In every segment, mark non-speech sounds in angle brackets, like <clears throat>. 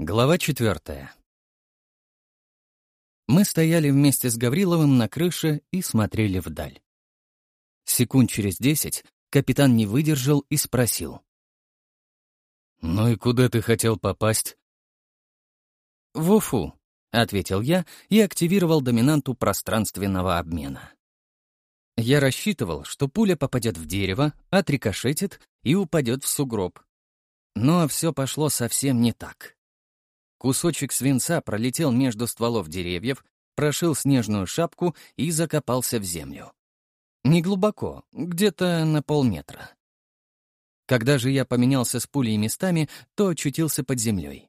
Глава четвертая. Мы стояли вместе с Гавриловым на крыше и смотрели вдаль. Секунд через десять капитан не выдержал и спросил. «Ну и куда ты хотел попасть?» «В Уфу», — ответил я и активировал доминанту пространственного обмена. Я рассчитывал, что пуля попадет в дерево, отрикошетит и упадет в сугроб. Но все пошло совсем не так. Кусочек свинца пролетел между стволов деревьев, прошил снежную шапку и закопался в землю. Неглубоко, где-то на полметра. Когда же я поменялся с пулей местами, то очутился под землей.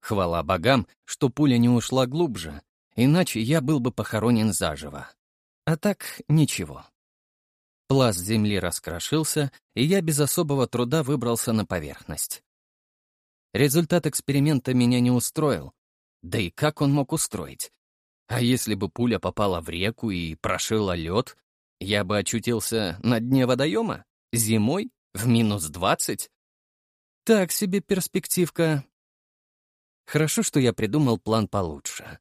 Хвала богам, что пуля не ушла глубже, иначе я был бы похоронен заживо. А так ничего. Пласт земли раскрошился, и я без особого труда выбрался на поверхность. Результат эксперимента меня не устроил. Да и как он мог устроить? А если бы пуля попала в реку и прошила лед, я бы очутился на дне водоема? Зимой? В минус двадцать? Так себе перспективка. Хорошо, что я придумал план получше.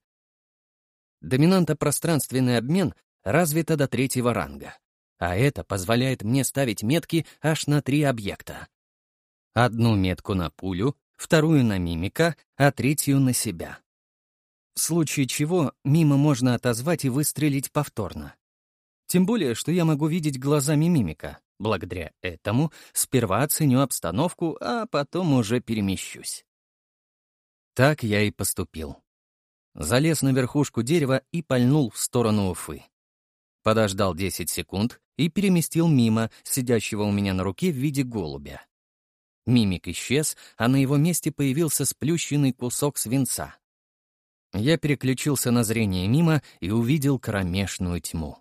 Доминанто пространственный обмен развита до третьего ранга, а это позволяет мне ставить метки аж на три объекта. Одну метку на пулю, вторую на мимика, а третью на себя. В случае чего мимо можно отозвать и выстрелить повторно. Тем более, что я могу видеть глазами мимика. Благодаря этому сперва оценю обстановку, а потом уже перемещусь. Так я и поступил. Залез на верхушку дерева и пальнул в сторону Уфы. Подождал 10 секунд и переместил мимо, сидящего у меня на руке в виде голубя. Мимик исчез, а на его месте появился сплющенный кусок свинца. Я переключился на зрение мимо и увидел кромешную тьму.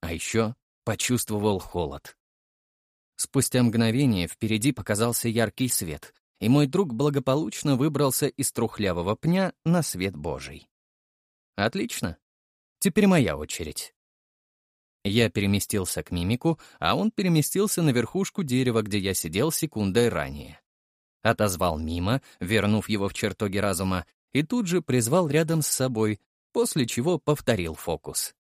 А еще почувствовал холод. Спустя мгновение впереди показался яркий свет, и мой друг благополучно выбрался из трухлявого пня на свет Божий. Отлично. Теперь моя очередь. Я переместился к мимику, а он переместился на верхушку дерева, где я сидел секундой ранее. Отозвал мимо, вернув его в чертоги разума, и тут же призвал рядом с собой, после чего повторил фокус.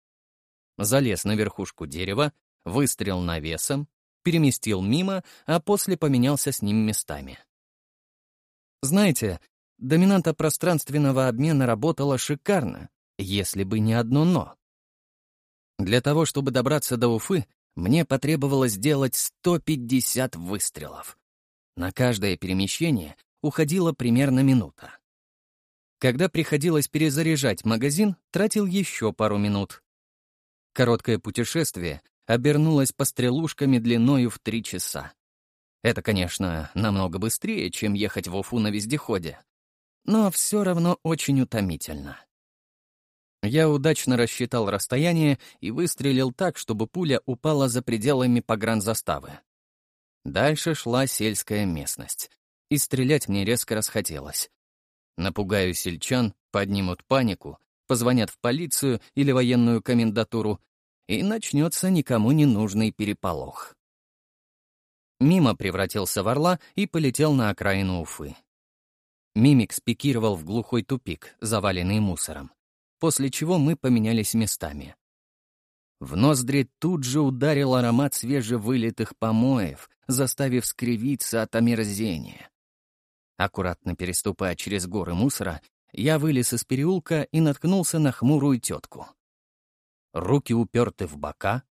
Залез на верхушку дерева, выстрел навесом, переместил мимо, а после поменялся с ним местами. Знаете, доминанта пространственного обмена работала шикарно, если бы не одно «но». Для того, чтобы добраться до Уфы, мне потребовалось сделать 150 выстрелов. На каждое перемещение уходило примерно минута. Когда приходилось перезаряжать магазин, тратил еще пару минут. Короткое путешествие обернулось пострелушками длиною в три часа. Это, конечно, намного быстрее, чем ехать в Уфу на вездеходе. Но все равно очень утомительно. Я удачно рассчитал расстояние и выстрелил так, чтобы пуля упала за пределами погранзаставы. Дальше шла сельская местность, и стрелять мне резко расхотелось. Напугаю сельчан, поднимут панику, позвонят в полицию или военную комендатуру, и начнется никому не нужный переполох. Мимо превратился в орла и полетел на окраину Уфы. Мимик спикировал в глухой тупик, заваленный мусором после чего мы поменялись местами. В ноздри тут же ударил аромат свежевылитых помоев, заставив скривиться от омерзения. Аккуратно переступая через горы мусора, я вылез из переулка и наткнулся на хмурую тетку. Руки уперты в бока,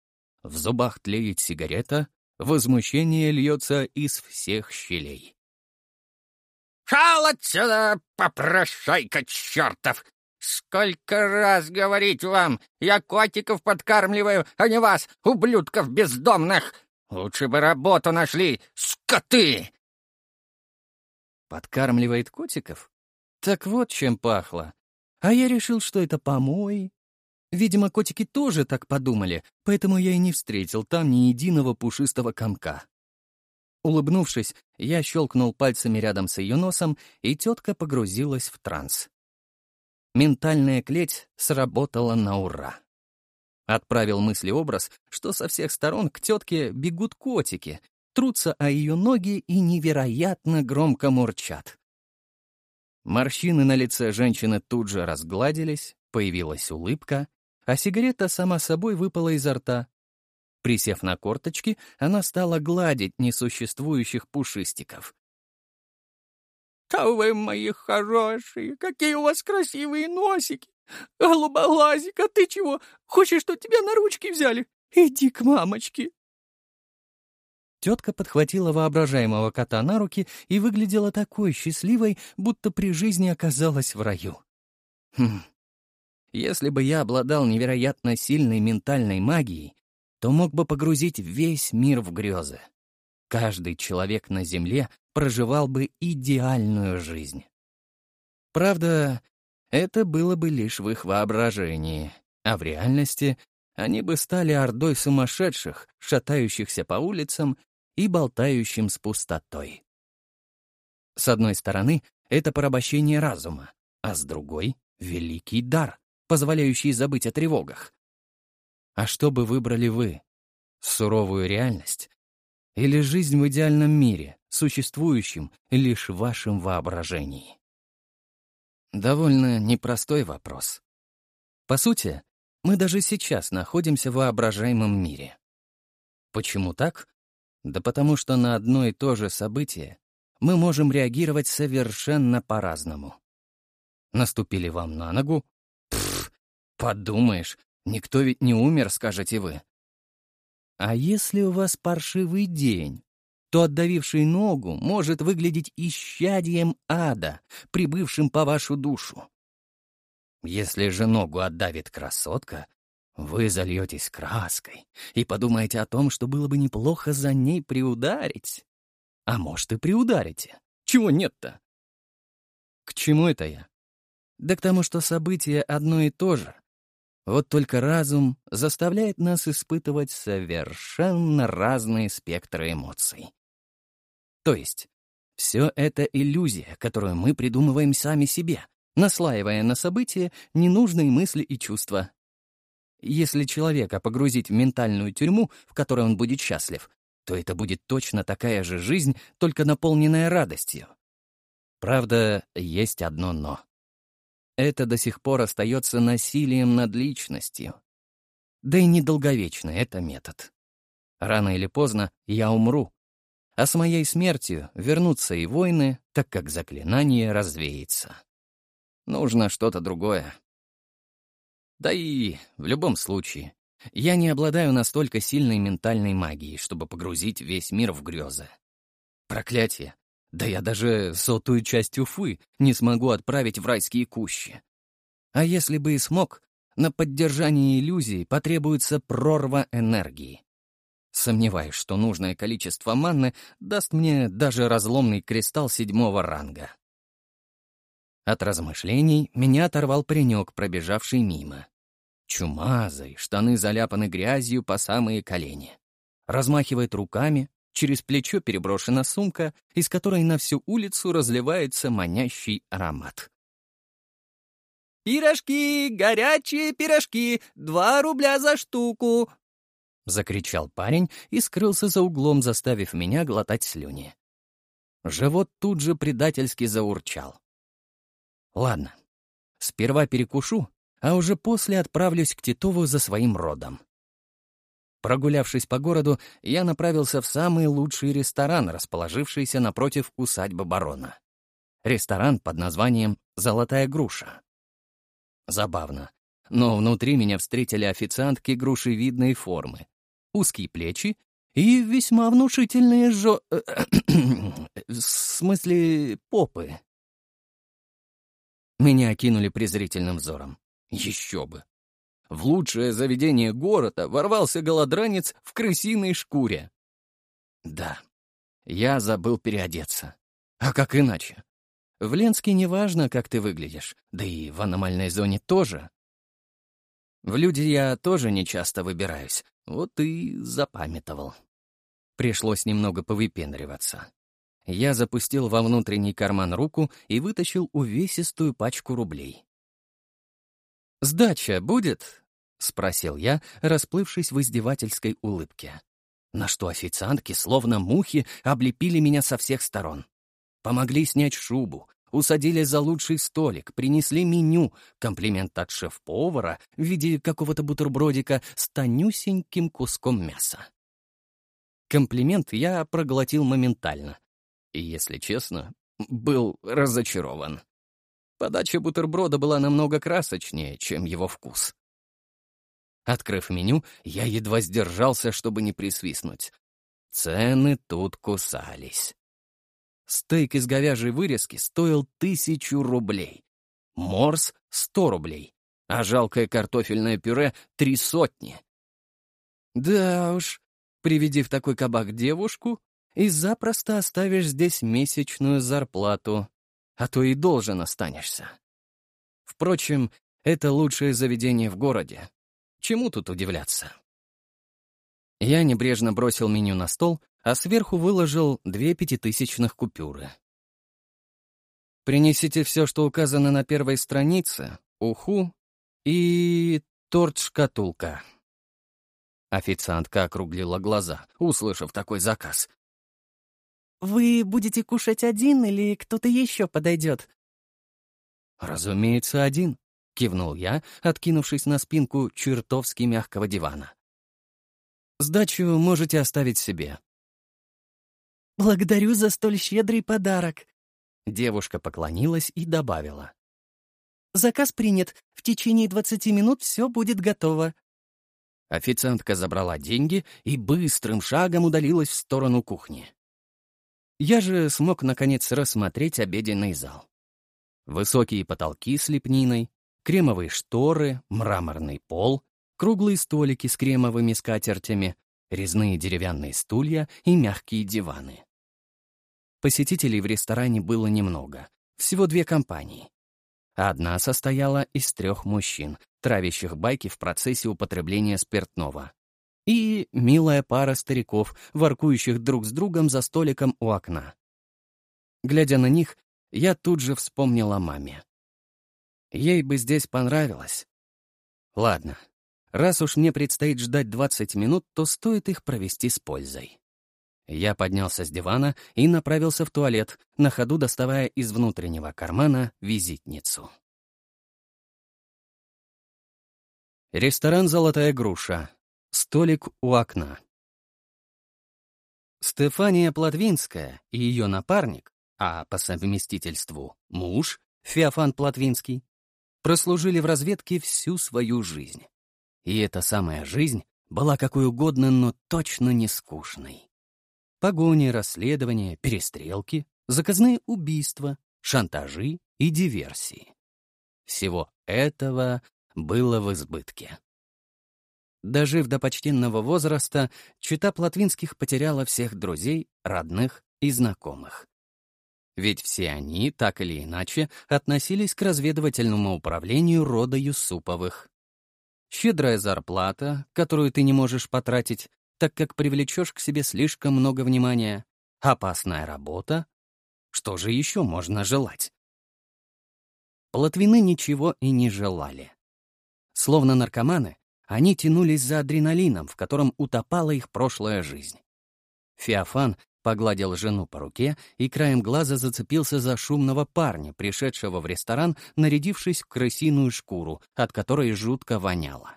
в зубах тлеет сигарета, возмущение льется из всех щелей. «Шал отсюда, попрощай-ка, чертов! Сколько раз говорить вам! Я котиков подкармливаю, а не вас, ублюдков бездомных! Лучше бы работу нашли, скоты!» Подкармливает котиков? Так вот чем пахло. А я решил, что это помой. Видимо, котики тоже так подумали, поэтому я и не встретил там ни единого пушистого комка. Улыбнувшись, я щелкнул пальцами рядом с ее носом, и тетка погрузилась в транс. Ментальная клеть сработала на ура. Отправил мысли образ, что со всех сторон к тетке бегут котики, трутся о ее ноги и невероятно громко мурчат. Морщины на лице женщины тут же разгладились, появилась улыбка, а сигарета сама собой выпала изо рта. Присев на корточки, она стала гладить несуществующих пушистиков то вы мои хорошие! Какие у вас красивые носики! Голубоглазик, а ты чего? Хочешь, что тебя на ручки взяли? Иди к мамочке!» Тетка подхватила воображаемого кота на руки и выглядела такой счастливой, будто при жизни оказалась в раю. Хм. Если бы я обладал невероятно сильной ментальной магией, то мог бы погрузить весь мир в грезы каждый человек на Земле проживал бы идеальную жизнь. Правда, это было бы лишь в их воображении, а в реальности они бы стали ордой сумасшедших, шатающихся по улицам и болтающим с пустотой. С одной стороны, это порабощение разума, а с другой — великий дар, позволяющий забыть о тревогах. А что бы выбрали вы? Суровую реальность или жизнь в идеальном мире, существующем лишь в вашем воображении? Довольно непростой вопрос. По сути, мы даже сейчас находимся в воображаемом мире. Почему так? Да потому что на одно и то же событие мы можем реагировать совершенно по-разному. Наступили вам на ногу? Пф, подумаешь, никто ведь не умер, скажете вы. А если у вас паршивый день, то отдавивший ногу может выглядеть исчадием ада, прибывшим по вашу душу. Если же ногу отдавит красотка, вы зальетесь краской и подумаете о том, что было бы неплохо за ней приударить. А может, и приударите. Чего нет-то? К чему это я? Да к тому, что событие одно и то же, вот только разум заставляет нас испытывать совершенно разные спектры эмоций. То есть, все это иллюзия, которую мы придумываем сами себе, наслаивая на события ненужные мысли и чувства. Если человека погрузить в ментальную тюрьму, в которой он будет счастлив, то это будет точно такая же жизнь, только наполненная радостью. Правда, есть одно «но» это до сих пор остается насилием над личностью. Да и недолговечно это метод. Рано или поздно я умру, а с моей смертью вернутся и войны, так как заклинание развеется. Нужно что-то другое. Да и в любом случае, я не обладаю настолько сильной ментальной магией, чтобы погрузить весь мир в грезы. Проклятие. Да я даже сотую часть Уфы не смогу отправить в райские кущи. А если бы и смог, на поддержание иллюзии потребуется прорва энергии. Сомневаюсь, что нужное количество манны даст мне даже разломный кристалл седьмого ранга. От размышлений меня оторвал паренек, пробежавший мимо. Чумазый, штаны заляпаны грязью по самые колени. Размахивает руками, Через плечо переброшена сумка, из которой на всю улицу разливается манящий аромат. «Пирожки! Горячие пирожки! Два рубля за штуку!» Закричал парень и скрылся за углом, заставив меня глотать слюни. Живот тут же предательски заурчал. «Ладно, сперва перекушу, а уже после отправлюсь к Титову за своим родом. Прогулявшись по городу, я направился в самый лучший ресторан, расположившийся напротив усадьбы барона. Ресторан под названием «Золотая груша». Забавно, но внутри меня встретили официантки груши видной формы, узкие плечи и весьма внушительные жо... Э, э, <clears throat> в смысле попы. Меня окинули презрительным взором. Еще бы! В лучшее заведение города ворвался голодранец в крысиной шкуре. Да, я забыл переодеться. А как иначе? В Ленске не важно, как ты выглядишь, да и в аномальной зоне тоже. В люди я тоже нечасто выбираюсь, вот и запамятовал. Пришлось немного повыпендриваться. Я запустил во внутренний карман руку и вытащил увесистую пачку рублей. «Сдача будет?» — спросил я, расплывшись в издевательской улыбке. На что официантки, словно мухи, облепили меня со всех сторон. Помогли снять шубу, усадили за лучший столик, принесли меню, комплимент от шеф-повара в виде какого-то бутербродика с тонюсеньким куском мяса. Комплимент я проглотил моментально. И, если честно, был разочарован. Подача бутерброда была намного красочнее, чем его вкус. Открыв меню, я едва сдержался, чтобы не присвистнуть. Цены тут кусались. Стейк из говяжьей вырезки стоил тысячу рублей. Морс — сто рублей, а жалкое картофельное пюре — три сотни. Да уж, приведи в такой кабак девушку, и запросто оставишь здесь месячную зарплату а то и должен останешься. Впрочем, это лучшее заведение в городе. Чему тут удивляться? Я небрежно бросил меню на стол, а сверху выложил две пятитысячных купюры. Принесите все, что указано на первой странице, уху и торт-шкатулка. Официантка округлила глаза, услышав такой заказ. Вы будете кушать один или кто-то еще подойдет?» «Разумеется, один», — кивнул я, откинувшись на спинку чертовски мягкого дивана. «Сдачу можете оставить себе». «Благодарю за столь щедрый подарок», — девушка поклонилась и добавила. «Заказ принят. В течение 20 минут все будет готово». Официантка забрала деньги и быстрым шагом удалилась в сторону кухни. Я же смог, наконец, рассмотреть обеденный зал. Высокие потолки с лепниной, кремовые шторы, мраморный пол, круглые столики с кремовыми скатертями, резные деревянные стулья и мягкие диваны. Посетителей в ресторане было немного, всего две компании. Одна состояла из трех мужчин, травящих байки в процессе употребления спиртного и милая пара стариков, воркующих друг с другом за столиком у окна. Глядя на них, я тут же вспомнил о маме. Ей бы здесь понравилось. Ладно, раз уж мне предстоит ждать 20 минут, то стоит их провести с пользой. Я поднялся с дивана и направился в туалет, на ходу доставая из внутреннего кармана визитницу. Ресторан «Золотая груша», столик у окна. Стефания Платвинская и ее напарник, а по совместительству муж, Феофан Платвинский, прослужили в разведке всю свою жизнь. И эта самая жизнь была какой угодно, но точно не скучной. Погони, расследования, перестрелки, заказные убийства, шантажи и диверсии. Всего этого было в избытке. Дожив до почтенного возраста, чита Платвинских потеряла всех друзей, родных и знакомых. Ведь все они, так или иначе, относились к разведывательному управлению рода Юсуповых. Щедрая зарплата, которую ты не можешь потратить, так как привлечешь к себе слишком много внимания, опасная работа. Что же еще можно желать? Платвины ничего и не желали. Словно наркоманы, они тянулись за адреналином, в котором утопала их прошлая жизнь. Феофан погладил жену по руке и краем глаза зацепился за шумного парня, пришедшего в ресторан, нарядившись в крысиную шкуру, от которой жутко воняло.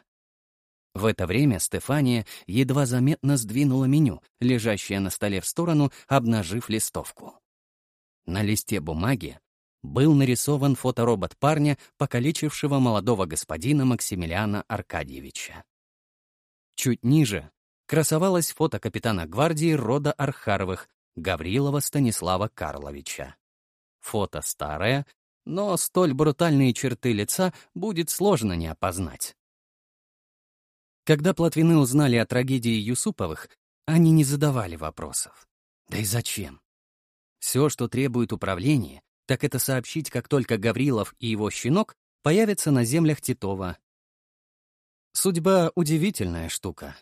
В это время Стефания едва заметно сдвинула меню, лежащее на столе в сторону, обнажив листовку. На листе бумаги был нарисован фоторобот парня, покалечившего молодого господина Максимилиана Аркадьевича. Чуть ниже красовалось фото капитана гвардии рода Архаровых, Гаврилова Станислава Карловича. Фото старое, но столь брутальные черты лица будет сложно не опознать. Когда Платвины узнали о трагедии Юсуповых, они не задавали вопросов. Да и зачем? Все, что требует управления так это сообщить, как только Гаврилов и его щенок появятся на землях Титова. Судьба — удивительная штука.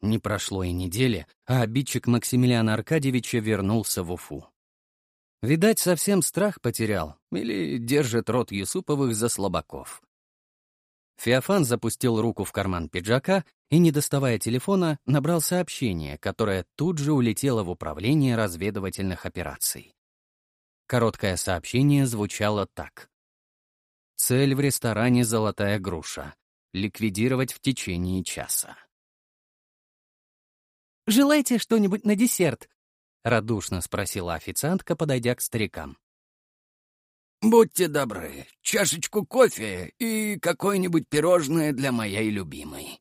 Не прошло и недели, а обидчик Максимилиана Аркадьевича вернулся в Уфу. Видать, совсем страх потерял или держит рот Юсуповых за слабаков. Феофан запустил руку в карман пиджака и, не доставая телефона, набрал сообщение, которое тут же улетело в управление разведывательных операций. Короткое сообщение звучало так. Цель в ресторане «Золотая груша». Ликвидировать в течение часа. «Желаете что-нибудь на десерт?» — радушно спросила официантка, подойдя к старикам. «Будьте добры, чашечку кофе и какое-нибудь пирожное для моей любимой».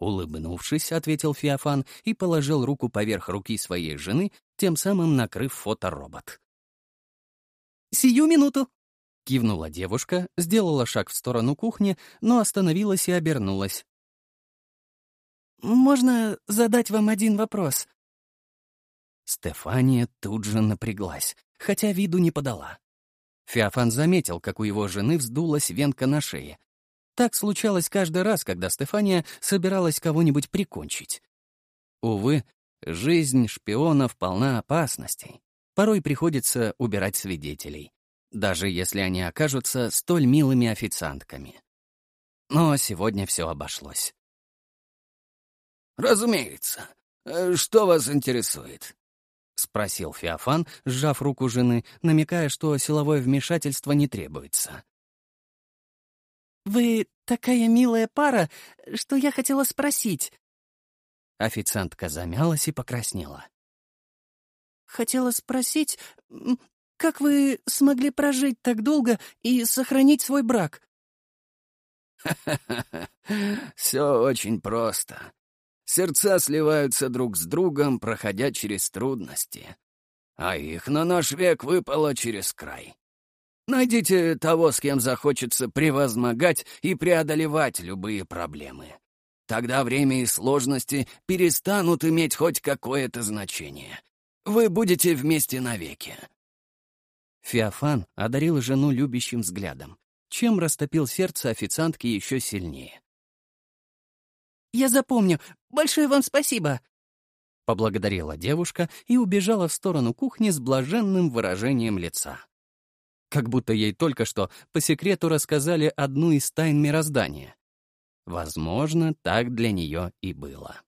Улыбнувшись, ответил Феофан и положил руку поверх руки своей жены, тем самым накрыв фоторобот. «Сию минуту!» Кивнула девушка, сделала шаг в сторону кухни, но остановилась и обернулась. «Можно задать вам один вопрос?» Стефания тут же напряглась, хотя виду не подала. Феофан заметил, как у его жены вздулась венка на шее. Так случалось каждый раз, когда Стефания собиралась кого-нибудь прикончить. Увы, жизнь шпионов полна опасностей. Порой приходится убирать свидетелей, даже если они окажутся столь милыми официантками. Но сегодня все обошлось. «Разумеется. Э, что вас интересует?» — спросил Феофан, сжав руку жены, намекая, что силовое вмешательство не требуется. «Вы такая милая пара, что я хотела спросить». Официантка замялась и покраснела хотела спросить, как вы смогли прожить так долго и сохранить свой брак?» <laughs> Все очень просто. Сердца сливаются друг с другом, проходя через трудности. А их на наш век выпало через край. Найдите того, с кем захочется превозмогать и преодолевать любые проблемы. Тогда время и сложности перестанут иметь хоть какое-то значение. Вы будете вместе навеки». Феофан одарил жену любящим взглядом, чем растопил сердце официантки еще сильнее. «Я запомню. Большое вам спасибо!» Поблагодарила девушка и убежала в сторону кухни с блаженным выражением лица. Как будто ей только что по секрету рассказали одну из тайн мироздания. Возможно, так для нее и было.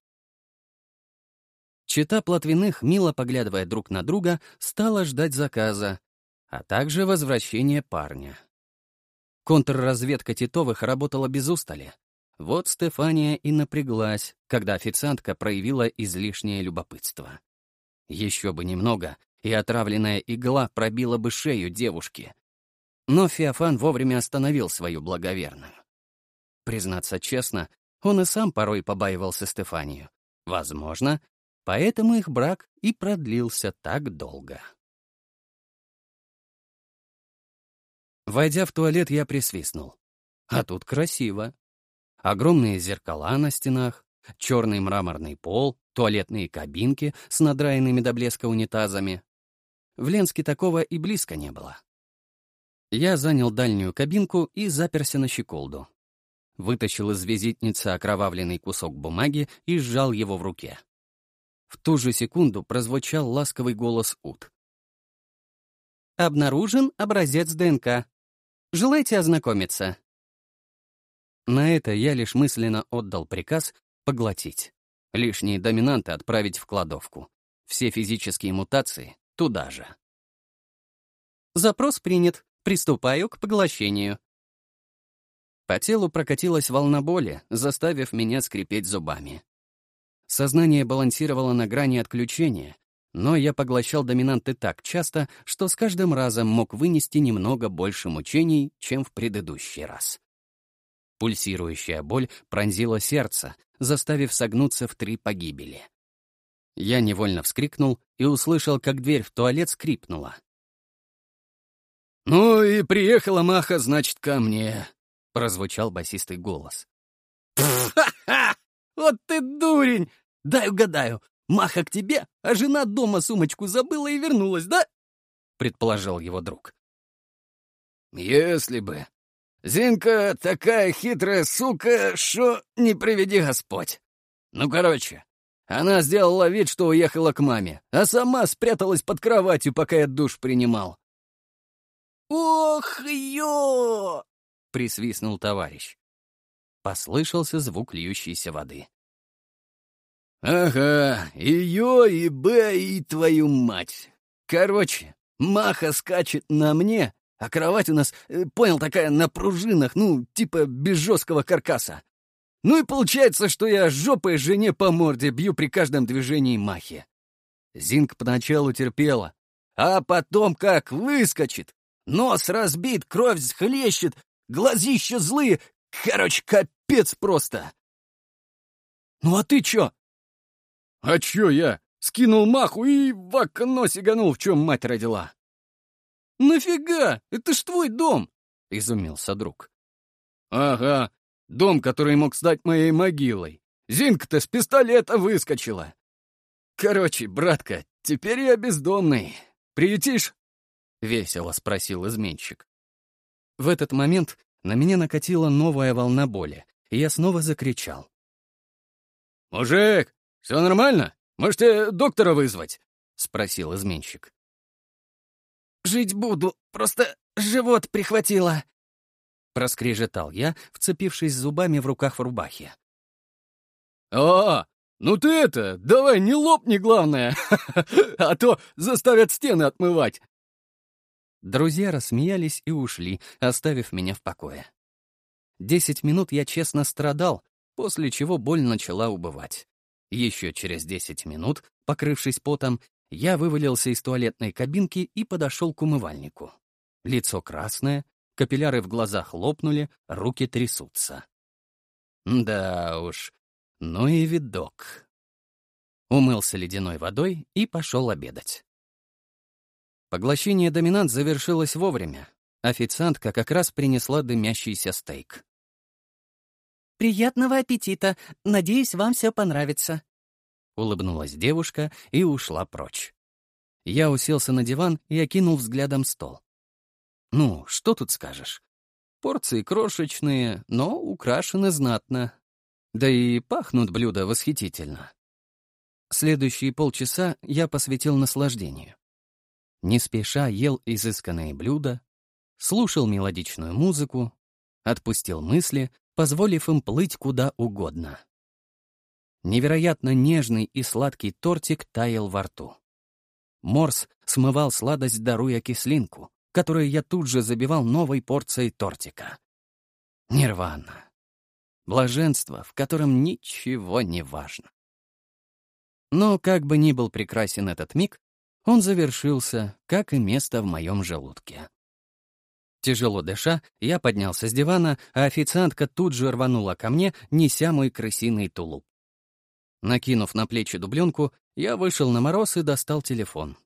Чита Платвиных, мило поглядывая друг на друга, стала ждать заказа, а также возвращения парня. Контрразведка Титовых работала без устали. Вот Стефания и напряглась, когда официантка проявила излишнее любопытство. Еще бы немного, и отравленная игла пробила бы шею девушки. Но Феофан вовремя остановил свою благоверную. Признаться честно, он и сам порой побаивался Стефанию. Возможно, Поэтому их брак и продлился так долго. Войдя в туалет, я присвистнул. А тут красиво. Огромные зеркала на стенах, черный мраморный пол, туалетные кабинки с надраенными до блеска унитазами. В Ленске такого и близко не было. Я занял дальнюю кабинку и заперся на щеколду. Вытащил из визитницы окровавленный кусок бумаги и сжал его в руке. В ту же секунду прозвучал ласковый голос Ут. «Обнаружен образец ДНК. Желаете ознакомиться?» На это я лишь мысленно отдал приказ поглотить. Лишние доминанты отправить в кладовку. Все физические мутации туда же. Запрос принят. Приступаю к поглощению. По телу прокатилась волна боли, заставив меня скрипеть зубами. Сознание балансировало на грани отключения, но я поглощал доминанты так часто, что с каждым разом мог вынести немного больше мучений, чем в предыдущий раз. Пульсирующая боль пронзила сердце, заставив согнуться в три погибели. Я невольно вскрикнул и услышал, как дверь в туалет скрипнула. «Ну и приехала Маха, значит, ко мне», — прозвучал басистый голос. «Ха-ха! Вот ты дурень! Дай угадаю, Маха к тебе, а жена дома сумочку забыла и вернулась, да?» — предположил его друг. «Если бы. Зинка такая хитрая сука, что не приведи Господь. Ну, короче, она сделала вид, что уехала к маме, а сама спряталась под кроватью, пока я душ принимал. «Ох, ё!» — присвистнул товарищ. Послышался звук льющейся воды. «Ага, ее и Б, и твою мать! Короче, маха скачет на мне, а кровать у нас, э, понял, такая на пружинах, ну, типа без жесткого каркаса. Ну и получается, что я жопой жене по морде бью при каждом движении махи». Зинка поначалу терпела, а потом как выскочит, нос разбит, кровь схлещет, глазища злые, короче, капец просто. «Ну а ты чё?» «А чё я? Скинул маху и в окно сиганул, в чём мать родила!» «Нафига? Это ж твой дом!» — изумился друг. «Ага, дом, который мог стать моей могилой. Зинка-то с пистолета выскочила. Короче, братка, теперь я бездомный. Приютишь?» — весело спросил изменщик. В этот момент на меня накатила новая волна боли, и я снова закричал. «Мужик, «Все нормально? Можете э, доктора вызвать?» — спросил изменщик. «Жить буду, просто живот прихватило!» Проскрежетал я, вцепившись зубами в руках в рубахе. «А, ну ты это, давай не лопни, главное, <laughs> а то заставят стены отмывать!» Друзья рассмеялись и ушли, оставив меня в покое. Десять минут я честно страдал, после чего боль начала убывать. Еще через 10 минут, покрывшись потом, я вывалился из туалетной кабинки и подошел к умывальнику. Лицо красное, капилляры в глазах лопнули, руки трясутся. Да уж, ну и видок. Умылся ледяной водой и пошел обедать. Поглощение доминант завершилось вовремя. Официантка как раз принесла дымящийся стейк. «Приятного аппетита! Надеюсь, вам все понравится!» Улыбнулась девушка и ушла прочь. Я уселся на диван и окинул взглядом стол. «Ну, что тут скажешь? Порции крошечные, но украшены знатно. Да и пахнут блюда восхитительно». Следующие полчаса я посвятил наслаждению. Не спеша ел изысканные блюда, слушал мелодичную музыку, отпустил мысли, позволив им плыть куда угодно. Невероятно нежный и сладкий тортик таял во рту. Морс смывал сладость, даруя кислинку, которую я тут же забивал новой порцией тортика. Нирвана. Блаженство, в котором ничего не важно. Но как бы ни был прекрасен этот миг, он завершился, как и место в моем желудке. Тяжело дыша, я поднялся с дивана, а официантка тут же рванула ко мне, неся мой крысиный тулуп. Накинув на плечи дубленку, я вышел на мороз и достал телефон.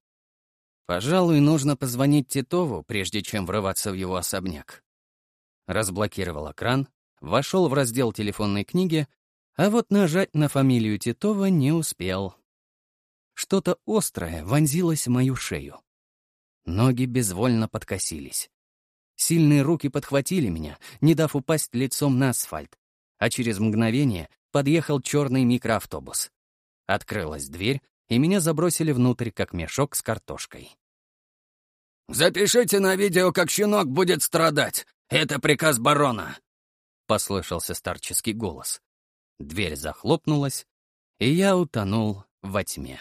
Пожалуй, нужно позвонить Титову, прежде чем врываться в его особняк. Разблокировал экран, вошел в раздел телефонной книги, а вот нажать на фамилию Титова не успел. Что-то острое вонзилось в мою шею. Ноги безвольно подкосились. Сильные руки подхватили меня, не дав упасть лицом на асфальт, а через мгновение подъехал черный микроавтобус. Открылась дверь, и меня забросили внутрь, как мешок с картошкой. «Запишите на видео, как щенок будет страдать! Это приказ барона!» — послышался старческий голос. Дверь захлопнулась, и я утонул во тьме.